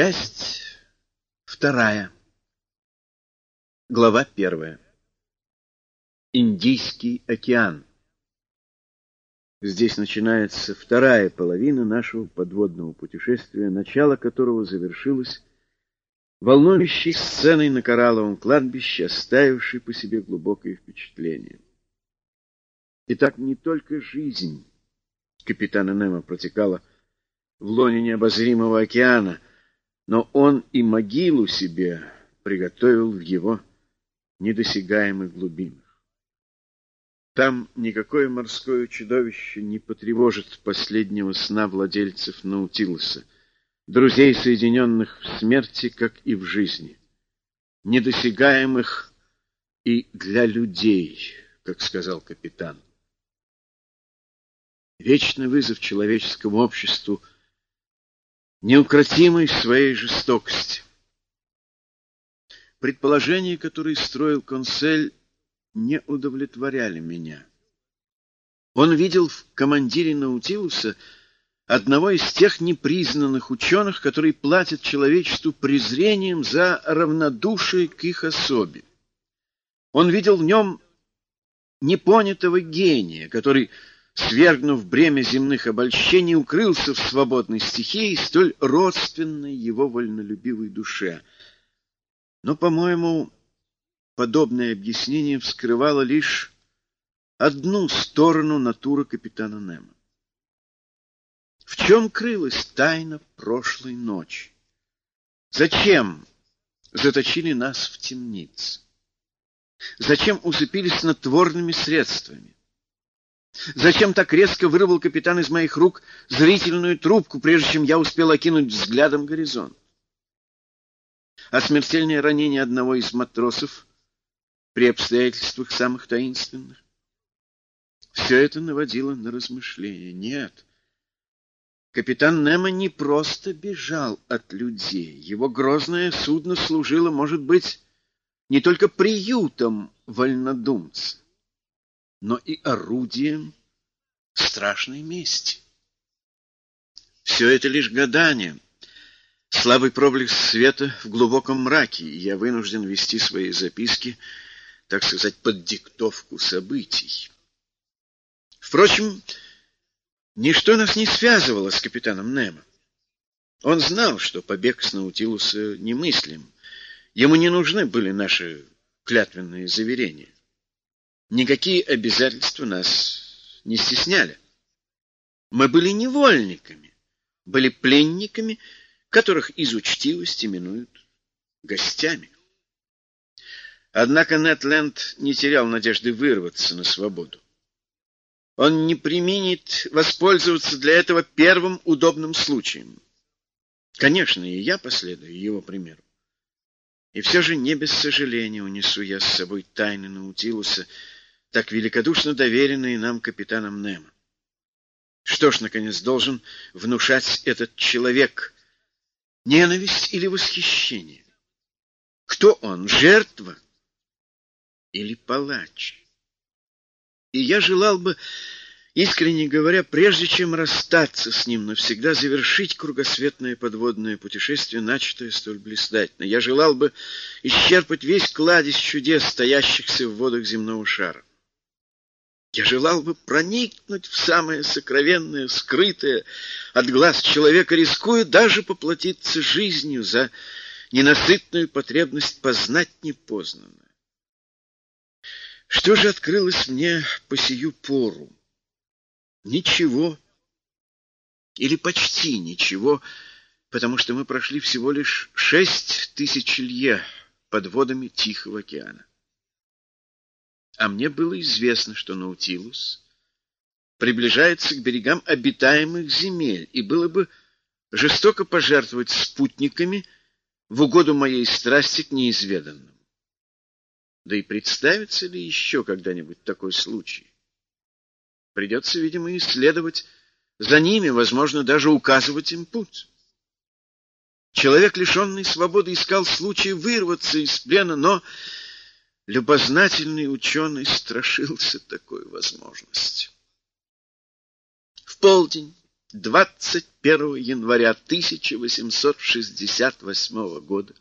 Часть вторая. Глава первая. Индийский океан. Здесь начинается вторая половина нашего подводного путешествия, начало которого завершилось волнующей сценой на коралловом кладбище, оставившей по себе глубокое впечатление. Итак, не только жизнь капитана Немо протекала в лоне необозримого океана, но он и могилу себе приготовил в его недосягаемых глубинах. Там никакое морское чудовище не потревожит последнего сна владельцев Наутилуса, друзей, соединенных в смерти, как и в жизни, недосягаемых и для людей, как сказал капитан. Вечный вызов человеческому обществу неукротимой своей жестокости. Предположения, которые строил консель, не удовлетворяли меня. Он видел в командире Наутилуса одного из тех непризнанных ученых, которые платят человечеству презрением за равнодушие к их особе. Он видел в нем непонятого гения, который свергнув бремя земных обольщений, укрылся в свободной стихии, столь родственной его вольнолюбивой душе. Но, по-моему, подобное объяснение вскрывало лишь одну сторону натуры капитана Немо. В чем крылась тайна прошлой ночи? Зачем заточили нас в темнице? Зачем усыпили снотворными средствами? Зачем так резко вырвал капитан из моих рук зрительную трубку, прежде чем я успел окинуть взглядом горизонт? А смертельное ранение одного из матросов при обстоятельствах самых таинственных? Все это наводило на размышления. Нет, капитан Немо не просто бежал от людей. Его грозное судно служило, может быть, не только приютом вольнодумца, но и орудием страшной мести. Все это лишь гадание, слабый проблеск света в глубоком мраке, и я вынужден вести свои записки, так сказать, под диктовку событий. Впрочем, ничто нас не связывало с капитаном Немо. Он знал, что побег с Наутилуса немыслим. Ему не нужны были наши клятвенные заверения. Никакие обязательства нас не стесняли. Мы были невольниками, были пленниками, которых из учтивости именуют гостями. Однако Нетленд не терял надежды вырваться на свободу. Он не применит воспользоваться для этого первым удобным случаем. Конечно, и я последую его примеру. И все же не без сожаления унесу я с собой тайны Наутилуса, так великодушно доверенные нам капитаном Немо. Что ж, наконец, должен внушать этот человек? Ненависть или восхищение? Кто он, жертва или палач? И я желал бы, искренне говоря, прежде чем расстаться с ним навсегда, завершить кругосветное подводное путешествие, начатое столь блистательно. Я желал бы исчерпать весь кладезь чудес, стоящихся в водах земного шара. Я желал бы проникнуть в самое сокровенное, скрытое от глаз человека, рискуя даже поплатиться жизнью за ненасытную потребность познать непознанное. Что же открылось мне по сию пору? Ничего. Или почти ничего, потому что мы прошли всего лишь шесть тысяч лье под водами Тихого океана. А мне было известно, что Наутилус приближается к берегам обитаемых земель, и было бы жестоко пожертвовать спутниками в угоду моей страсти к неизведанным. Да и представится ли еще когда-нибудь такой случай? Придется, видимо, исследовать за ними, возможно, даже указывать им путь. Человек, лишенный свободы, искал случай вырваться из плена, но Любознательный ученый страшился такой возможности. В полдень 21 января 1868 года